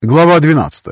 Глава 12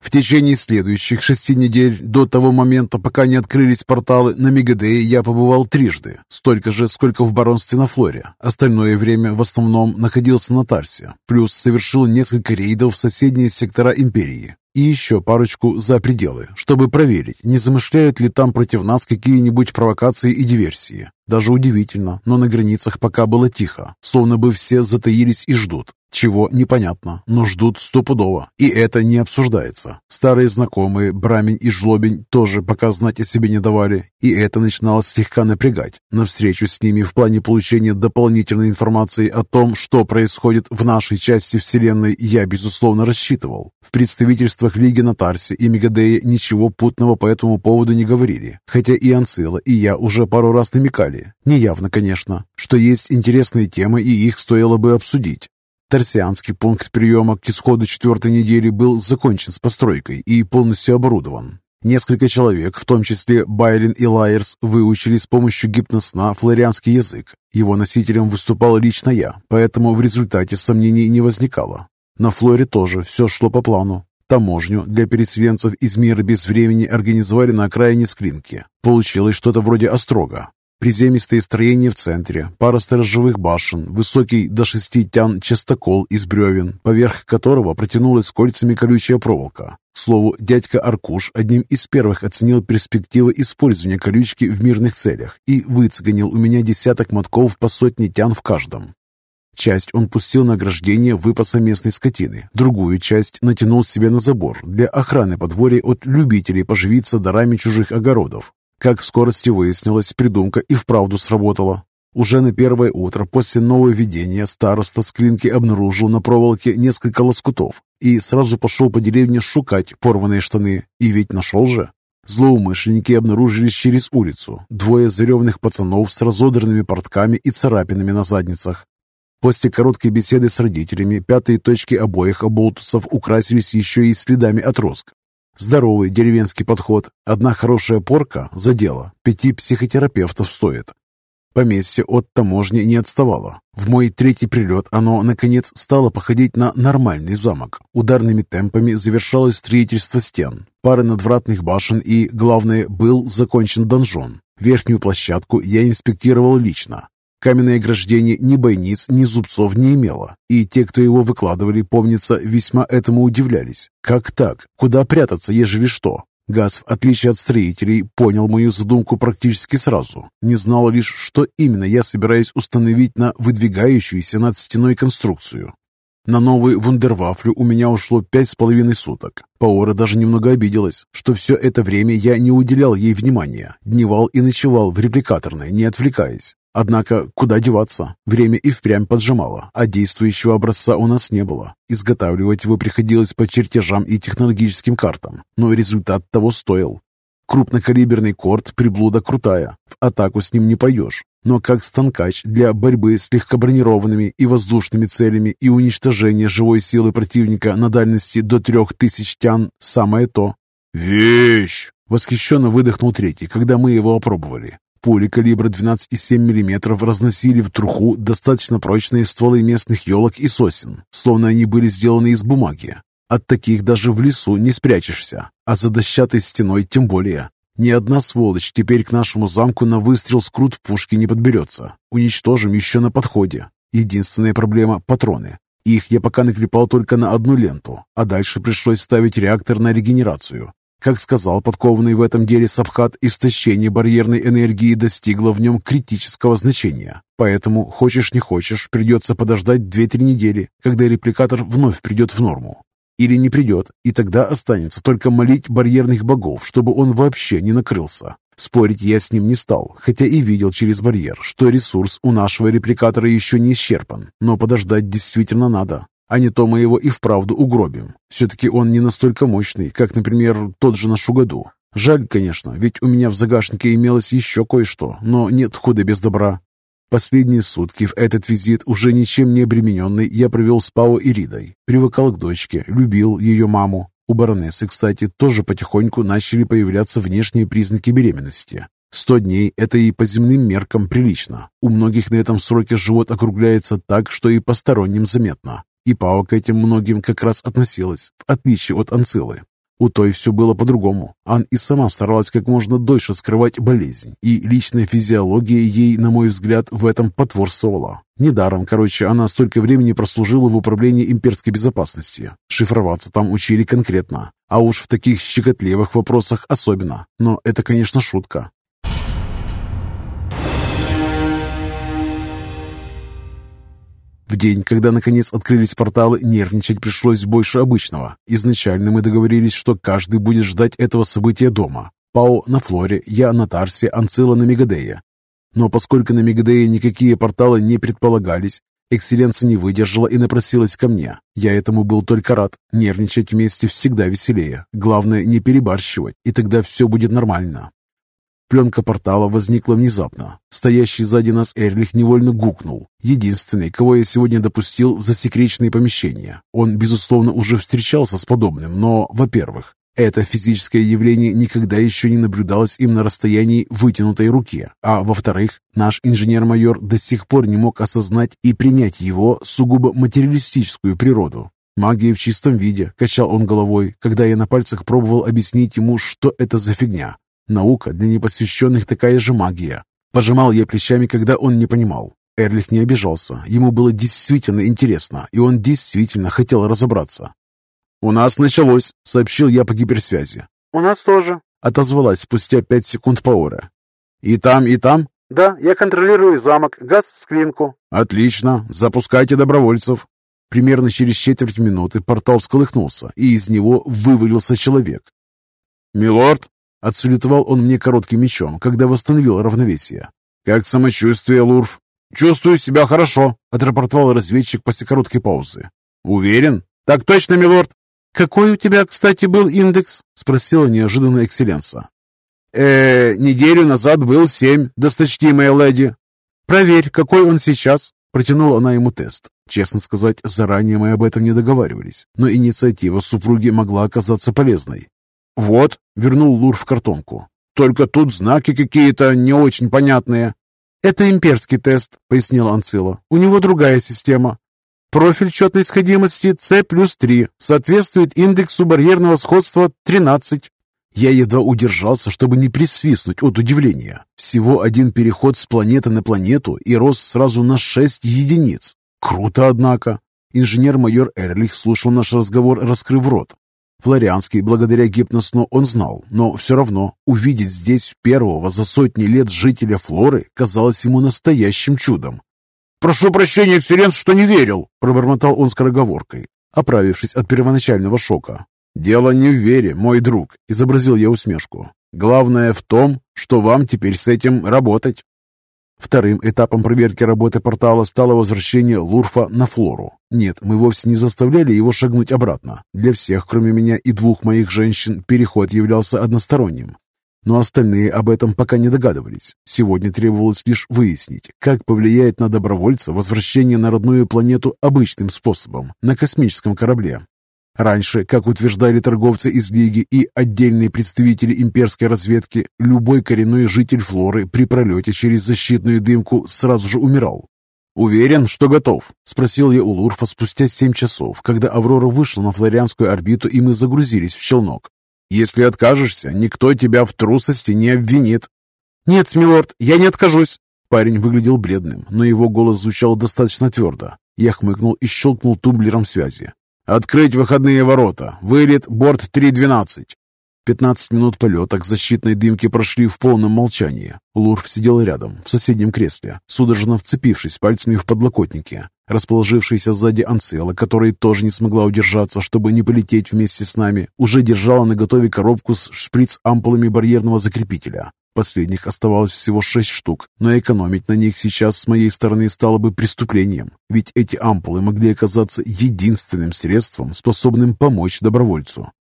В течение следующих шести недель, до того момента, пока не открылись порталы, на Мегадее я побывал трижды, столько же, сколько в баронстве на Флоре. Остальное время в основном находился на Тарсе, плюс совершил несколько рейдов в соседние сектора Империи и еще парочку за пределы, чтобы проверить, не замышляют ли там против нас какие-нибудь провокации и диверсии. Даже удивительно, но на границах пока было тихо, словно бы все затаились и ждут. Чего непонятно, но ждут стопудово, и это не обсуждается. Старые знакомые, Брамень и Жлобень, тоже пока знать о себе не давали, и это начинало слегка напрягать. На встречу с ними в плане получения дополнительной информации о том, что происходит в нашей части Вселенной, я, безусловно, рассчитывал. В представительствах Лиги на Тарсе и Мегадея ничего путного по этому поводу не говорили, хотя и Анцила, и я уже пару раз намекали, неявно, конечно, что есть интересные темы и их стоило бы обсудить. Торсианский пункт приема к исходу четвертой недели был закончен с постройкой и полностью оборудован. Несколько человек, в том числе Байлин и Лайерс, выучили с помощью гипносна флорианский язык. Его носителем выступал лично я, поэтому в результате сомнений не возникало. На Флоре тоже все шло по плану. Таможню для переселенцев из мира без времени организовали на окраине Склинки. Получилось что-то вроде острога. Приземистые строения в центре, пара сторожевых башен, высокий до шести тян частокол из бревен, поверх которого протянулась кольцами колючая проволока. К слову, дядька Аркуш одним из первых оценил перспективы использования колючки в мирных целях и выцегонил у меня десяток мотков по сотне тян в каждом. Часть он пустил на ограждение выпаса местной скотины, другую часть натянул себе на забор для охраны подворья от любителей поживиться дарами чужих огородов. Как в скорости выяснилось, придумка и вправду сработала. Уже на первое утро после нововведения староста с клинки обнаружил на проволоке несколько лоскутов и сразу пошел по деревне шукать порванные штаны. И ведь нашел же. Злоумышленники обнаружились через улицу. Двое заревных пацанов с разодранными портками и царапинами на задницах. После короткой беседы с родителями пятые точки обоих оболтусов украсились еще и следами отростка. Здоровый деревенский подход. Одна хорошая порка за дело. Пяти психотерапевтов стоит. Поместье от таможни не отставало. В мой третий прилет оно, наконец, стало походить на нормальный замок. Ударными темпами завершалось строительство стен, пары надвратных башен и, главное, был закончен донжон. Верхнюю площадку я инспектировал лично. Каменное ограждение ни бойниц, ни зубцов не имело, и те, кто его выкладывали, помнится, весьма этому удивлялись. Как так? Куда прятаться, ежели что? Газ, в отличие от строителей, понял мою задумку практически сразу. Не знал лишь, что именно я собираюсь установить на выдвигающуюся над стеной конструкцию. На новую вундервафлю у меня ушло пять с половиной суток. Паора даже немного обиделась, что все это время я не уделял ей внимания, дневал и ночевал в репликаторной, не отвлекаясь. Однако, куда деваться? Время и впрямь поджимало, а действующего образца у нас не было. Изготавливать его приходилось по чертежам и технологическим картам, но результат того стоил. Крупнокалиберный корт – приблуда крутая, в атаку с ним не поешь, но как станкач для борьбы с легкобронированными и воздушными целями и уничтожения живой силы противника на дальности до трех тысяч тян – самое то. «Вещь!» – восхищенно выдохнул третий, когда мы его опробовали. Пули калибра 12,7 мм разносили в труху достаточно прочные стволы местных елок и сосен, словно они были сделаны из бумаги. От таких даже в лесу не спрячешься, а за дощатой стеной тем более. Ни одна сволочь теперь к нашему замку на выстрел с крут пушки не подберется. Уничтожим еще на подходе. Единственная проблема – патроны. Их я пока наклепал только на одну ленту, а дальше пришлось ставить реактор на регенерацию. Как сказал подкованный в этом деле Сабхат, истощение барьерной энергии достигло в нем критического значения. Поэтому, хочешь не хочешь, придется подождать 2-3 недели, когда репликатор вновь придет в норму. Или не придет, и тогда останется только молить барьерных богов, чтобы он вообще не накрылся. Спорить я с ним не стал, хотя и видел через барьер, что ресурс у нашего репликатора еще не исчерпан, но подождать действительно надо а не то мы его и вправду угробим. Все-таки он не настолько мощный, как, например, тот же наш угоду. Жаль, конечно, ведь у меня в загашнике имелось еще кое-что, но нет худа без добра. Последние сутки в этот визит, уже ничем не обремененный, я провел с Пао и Ридой. Привыкал к дочке, любил ее маму. У баронессы, кстати, тоже потихоньку начали появляться внешние признаки беременности. Сто дней – это и по земным меркам прилично. У многих на этом сроке живот округляется так, что и посторонним заметно. И Пао к этим многим как раз относилась, в отличие от Анцилы. У той все было по-другому. Ан и сама старалась как можно дольше скрывать болезнь, и личная физиология ей, на мой взгляд, в этом потворствовала. Недаром, короче, она столько времени прослужила в управлении имперской безопасности. Шифроваться там учили конкретно, а уж в таких щекотливых вопросах особенно. Но это, конечно, шутка. В день, когда наконец открылись порталы, нервничать пришлось больше обычного. Изначально мы договорились, что каждый будет ждать этого события дома. Пау на Флоре, я на Тарсе, Анцила на Мегадее. Но поскольку на Мегадее никакие порталы не предполагались, Экселленция не выдержала и напросилась ко мне. Я этому был только рад. Нервничать вместе всегда веселее. Главное, не перебарщивать, и тогда все будет нормально. Пленка портала возникла внезапно. Стоящий сзади нас Эрлих невольно гукнул. Единственный, кого я сегодня допустил в засекреченные помещения. Он, безусловно, уже встречался с подобным, но, во-первых, это физическое явление никогда еще не наблюдалось им на расстоянии вытянутой руки, а во-вторых, наш инженер-майор до сих пор не мог осознать и принять его сугубо материалистическую природу. Магия в чистом виде, качал он головой, когда я на пальцах пробовал объяснить ему, что это за фигня. Наука для непосвященных такая же магия. Пожимал я плечами, когда он не понимал. Эрлих не обижался. Ему было действительно интересно, и он действительно хотел разобраться. «У нас началось», — сообщил я по гиперсвязи. «У нас тоже», — отозвалась спустя пять секунд Пауэра. «И там, и там?» «Да, я контролирую замок, газ, скринку». «Отлично, запускайте добровольцев». Примерно через четверть минуты портал всколыхнулся, и из него вывалился человек. «Милорд», Отсулетовал он мне коротким мечом, когда восстановил равновесие. «Как самочувствие, Лурф?» «Чувствую себя хорошо», — отрапортовал разведчик после короткой паузы. «Уверен?» «Так точно, милорд!» «Какой у тебя, кстати, был индекс?» — спросила неожиданно экселленса. э неделю назад был семь, досточтимая леди». «Проверь, какой он сейчас?» — протянула она ему тест. Честно сказать, заранее мы об этом не договаривались, но инициатива супруги могла оказаться полезной. «Вот», — вернул Лур в картонку. «Только тут знаки какие-то не очень понятные». «Это имперский тест», — пояснила Анцила. «У него другая система. Профиль четной сходимости C плюс 3 соответствует индексу барьерного сходства 13. Я едва удержался, чтобы не присвистнуть от удивления. Всего один переход с планеты на планету и рост сразу на 6 единиц. Круто, однако. Инженер-майор Эрлих слушал наш разговор, раскрыв рот. Флорианский, благодаря гипносну, он знал, но все равно увидеть здесь первого за сотни лет жителя Флоры казалось ему настоящим чудом. «Прошу прощения, экселленс, что не верил!» – пробормотал он скороговоркой, оправившись от первоначального шока. «Дело не в вере, мой друг», – изобразил я усмешку. «Главное в том, что вам теперь с этим работать». Вторым этапом проверки работы портала стало возвращение Лурфа на Флору. Нет, мы вовсе не заставляли его шагнуть обратно. Для всех, кроме меня и двух моих женщин, переход являлся односторонним. Но остальные об этом пока не догадывались. Сегодня требовалось лишь выяснить, как повлияет на добровольца возвращение на родную планету обычным способом, на космическом корабле. Раньше, как утверждали торговцы из Лиги и отдельные представители имперской разведки, любой коренной житель Флоры при пролете через защитную дымку сразу же умирал. «Уверен, что готов?» – спросил я у Лурфа спустя семь часов, когда Аврора вышла на флорианскую орбиту и мы загрузились в челнок. «Если откажешься, никто тебя в трусости не обвинит». «Нет, милорд, я не откажусь». Парень выглядел бледным, но его голос звучал достаточно твердо. Я хмыкнул и щелкнул тумблером связи. «Открыть выходные ворота! Вылет, борт 312!» Пятнадцать минут полета к защитной дымке прошли в полном молчании. Лурф сидел рядом, в соседнем кресле, судорожно вцепившись пальцами в подлокотники. Расположившаяся сзади Анцела, которая тоже не смогла удержаться, чтобы не полететь вместе с нами, уже держала на готове коробку с шприц-ампулами барьерного закрепителя. Последних оставалось всего шесть штук, но экономить на них сейчас с моей стороны стало бы преступлением, ведь эти ампулы могли оказаться единственным средством, способным помочь добровольцу.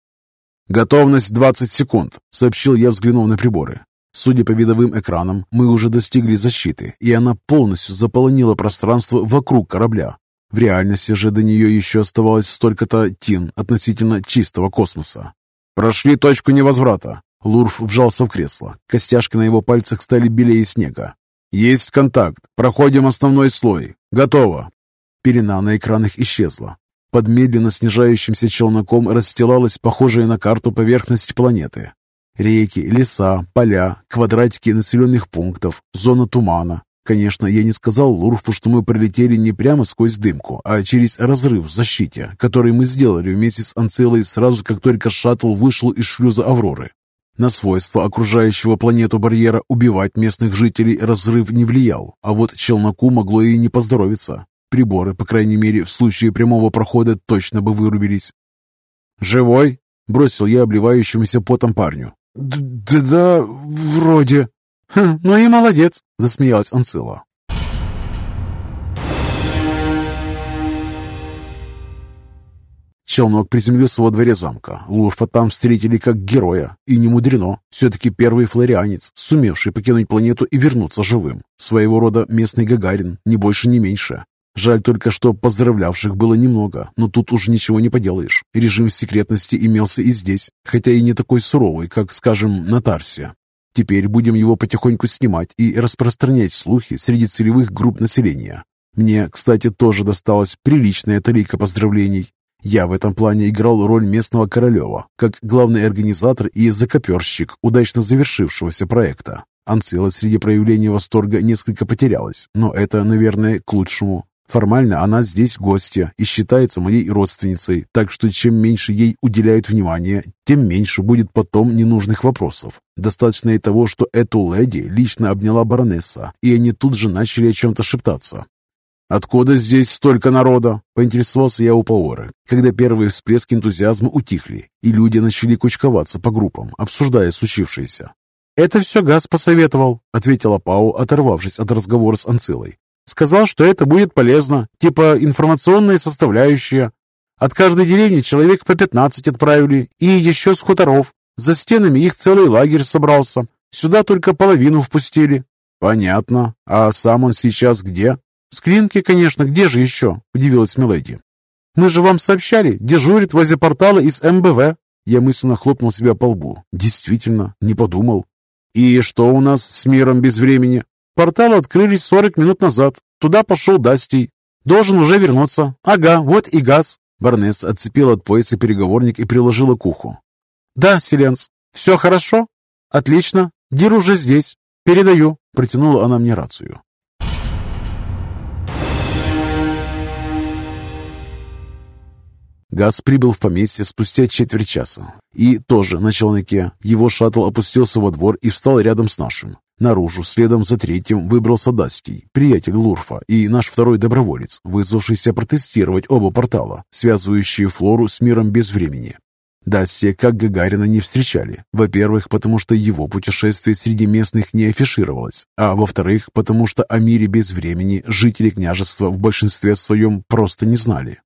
«Готовность 20 секунд», — сообщил я, взглянув на приборы. Судя по видовым экранам, мы уже достигли защиты, и она полностью заполонила пространство вокруг корабля. В реальности же до нее еще оставалось столько-то тин относительно чистого космоса. «Прошли точку невозврата. Лурф вжался в кресло. Костяшки на его пальцах стали белее снега. «Есть контакт. Проходим основной слой. Готово». Пелена на экранах исчезла. Под медленно снижающимся челноком расстилалась похожая на карту поверхность планеты. Реки, леса, поля, квадратики населенных пунктов, зона тумана. Конечно, я не сказал Лурфу, что мы пролетели не прямо сквозь дымку, а через разрыв в защите, который мы сделали вместе с Анцилой сразу, как только шаттл вышел из шлюза Авроры. На свойства окружающего планету барьера убивать местных жителей разрыв не влиял, а вот челноку могло и не поздоровиться. Приборы, по крайней мере, в случае прямого прохода точно бы вырубились. «Живой?» — бросил я обливающемуся потом парню. «Да, вроде». Хм, «Ну и молодец», — засмеялась Анцила. Челнок приземлился во дворе замка. Лурфа там встретили как героя. И не мудрено. Все-таки первый флорианец, сумевший покинуть планету и вернуться живым. Своего рода местный Гагарин, ни больше, ни меньше. Жаль только, что поздравлявших было немного, но тут уже ничего не поделаешь. Режим секретности имелся и здесь, хотя и не такой суровый, как, скажем, на Тарсе. Теперь будем его потихоньку снимать и распространять слухи среди целевых групп населения. Мне, кстати, тоже досталась приличная талика поздравлений. Я в этом плане играл роль местного Королева, как главный организатор и закоперщик удачно завершившегося проекта. Анцила среди проявлений восторга несколько потерялась, но это, наверное, к лучшему. Формально она здесь гостья и считается моей родственницей, так что чем меньше ей уделяют внимания, тем меньше будет потом ненужных вопросов. Достаточно и того, что эту леди лично обняла баронесса, и они тут же начали о чем-то шептаться. «Откуда здесь столько народа?» – поинтересовался я у Паора, когда первые всплески энтузиазма утихли, и люди начали кучковаться по группам, обсуждая случившееся. «Это все Газ посоветовал», — ответила Пау, оторвавшись от разговора с Анцилой. Сказал, что это будет полезно, типа информационная составляющая. От каждой деревни человек по 15 отправили, и еще с хуторов. За стенами их целый лагерь собрался. Сюда только половину впустили. Понятно. А сам он сейчас где? С клинки, конечно, где же еще? Удивилась Миледи. Мы же вам сообщали, дежурит возле портала из МБВ. Я мысленно хлопнул себя по лбу. Действительно, не подумал. И что у нас с миром без времени? Порталы открылись 40 минут назад. Туда пошел Дастий. Должен уже вернуться. Ага, вот и газ. Барнесс отцепила от пояса переговорник и приложила к уху. «Да, Селенс, все хорошо? Отлично. Дир уже здесь. Передаю», — протянула она мне рацию. Газ прибыл в поместье спустя четверть часа. И тоже на челноке. Его шаттл опустился во двор и встал рядом с нашим. Наружу, следом за третьим, выбрался Дастий, приятель Лурфа и наш второй доброволец, вызвавшийся протестировать оба портала, связывающие Флору с миром без времени. Дастия, как Гагарина, не встречали. Во-первых, потому что его путешествие среди местных не афишировалось, а во-вторых, потому что о мире без времени жители княжества в большинстве своем просто не знали.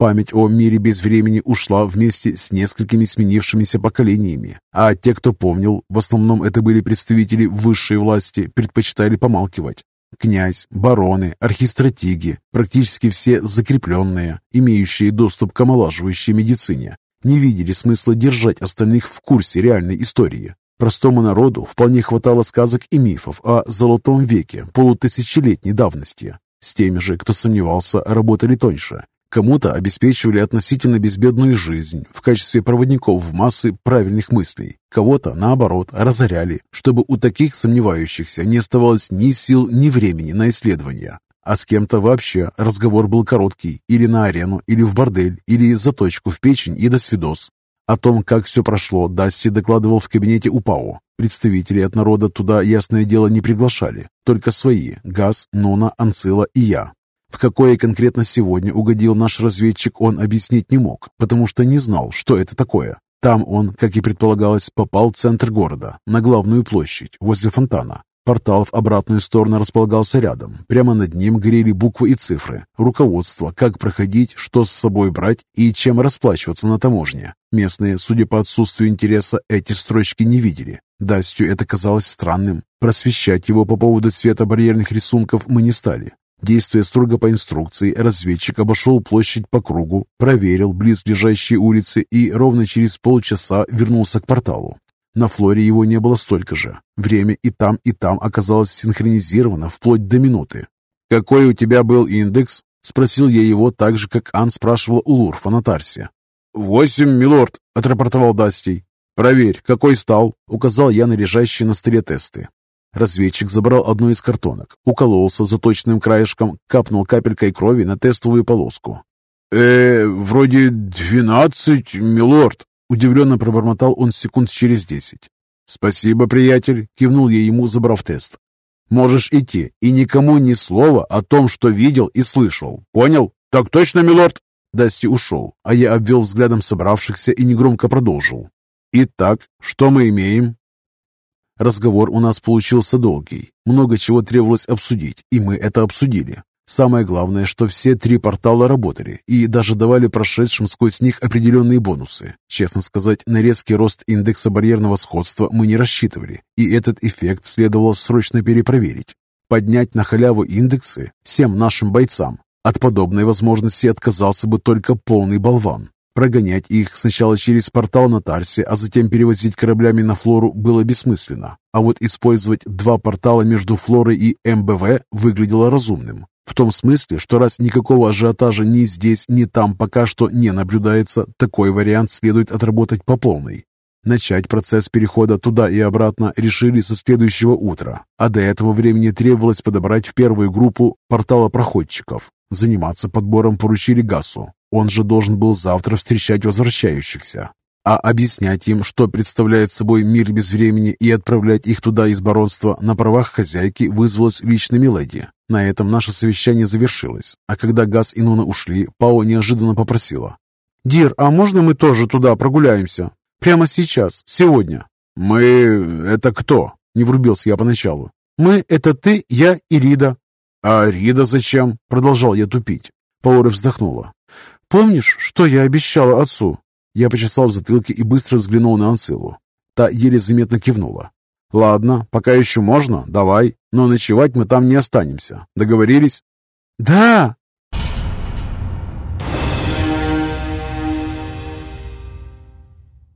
Память о мире без времени ушла вместе с несколькими сменившимися поколениями, а те, кто помнил, в основном это были представители высшей власти, предпочитали помалкивать. Князь, бароны, архистратиги, практически все закрепленные, имеющие доступ к омолаживающей медицине, не видели смысла держать остальных в курсе реальной истории. Простому народу вполне хватало сказок и мифов о золотом веке полутысячелетней давности. С теми же, кто сомневался, работали тоньше Кому-то обеспечивали относительно безбедную жизнь в качестве проводников в массы правильных мыслей, кого-то, наоборот, разоряли, чтобы у таких сомневающихся не оставалось ни сил, ни времени на исследования. А с кем-то вообще разговор был короткий, или на арену, или в бордель, или заточку в печень и до свидос. О том, как все прошло, Дасси докладывал в кабинете УПАО. Представителей от народа туда, ясное дело, не приглашали, только свои – Газ, Нона, Анцила и я. В какое конкретно сегодня угодил наш разведчик, он объяснить не мог, потому что не знал, что это такое. Там он, как и предполагалось, попал в центр города, на главную площадь, возле фонтана. Портал в обратную сторону располагался рядом. Прямо над ним горели буквы и цифры. Руководство, как проходить, что с собой брать и чем расплачиваться на таможне. Местные, судя по отсутствию интереса, эти строчки не видели. Дастью это казалось странным. Просвещать его по поводу цвета барьерных рисунков мы не стали. Действуя строго по инструкции, разведчик обошел площадь по кругу, проверил близлежащие улицы и ровно через полчаса вернулся к порталу. На флоре его не было столько же. Время и там, и там оказалось синхронизировано вплоть до минуты. «Какой у тебя был индекс?» – спросил я его так же, как Ан спрашивал у Лурфа на Тарсе. «Восемь, милорд», – отрапортовал Дастей. «Проверь, какой стал?» – указал я на лежащие на столе тесты. Разведчик забрал одну из картонок, укололся заточенным краешком, капнул капелькой крови на тестовую полоску. «Э, вроде двенадцать, милорд», — удивленно пробормотал он секунд через десять. «Спасибо, приятель», — кивнул я ему, забрав тест. «Можешь идти, и никому ни слова о том, что видел и слышал. Понял?» «Так точно, милорд!» Дасти ушел, а я обвел взглядом собравшихся и негромко продолжил. «Итак, что мы имеем?» Разговор у нас получился долгий. Много чего требовалось обсудить, и мы это обсудили. Самое главное, что все три портала работали и даже давали прошедшим сквозь них определенные бонусы. Честно сказать, на резкий рост индекса барьерного сходства мы не рассчитывали, и этот эффект следовало срочно перепроверить. Поднять на халяву индексы всем нашим бойцам. От подобной возможности отказался бы только полный болван. Прогонять их сначала через портал на Тарсе, а затем перевозить кораблями на Флору было бессмысленно. А вот использовать два портала между Флорой и МБВ выглядело разумным. В том смысле, что раз никакого ажиотажа ни здесь, ни там пока что не наблюдается, такой вариант следует отработать по полной. Начать процесс перехода туда и обратно решили со следующего утра, а до этого времени требовалось подобрать в первую группу портала проходчиков. Заниматься подбором поручили Гасу, он же должен был завтра встречать возвращающихся. А объяснять им, что представляет собой мир без времени и отправлять их туда из баронства на правах хозяйки вызвалась лично Миледи. На этом наше совещание завершилось, а когда Газ и Нуна ушли, Пао неожиданно попросила. «Дир, а можно мы тоже туда прогуляемся? Прямо сейчас, сегодня?» «Мы... это кто?» — не врубился я поначалу. «Мы — это ты, я и Рида». «А Рида зачем?» — продолжал я тупить. Паура вздохнула. «Помнишь, что я обещала отцу?» Я почесал в затылке и быстро взглянул на Анцилу. Та еле заметно кивнула. «Ладно, пока еще можно, давай, но ночевать мы там не останемся. Договорились?» «Да!»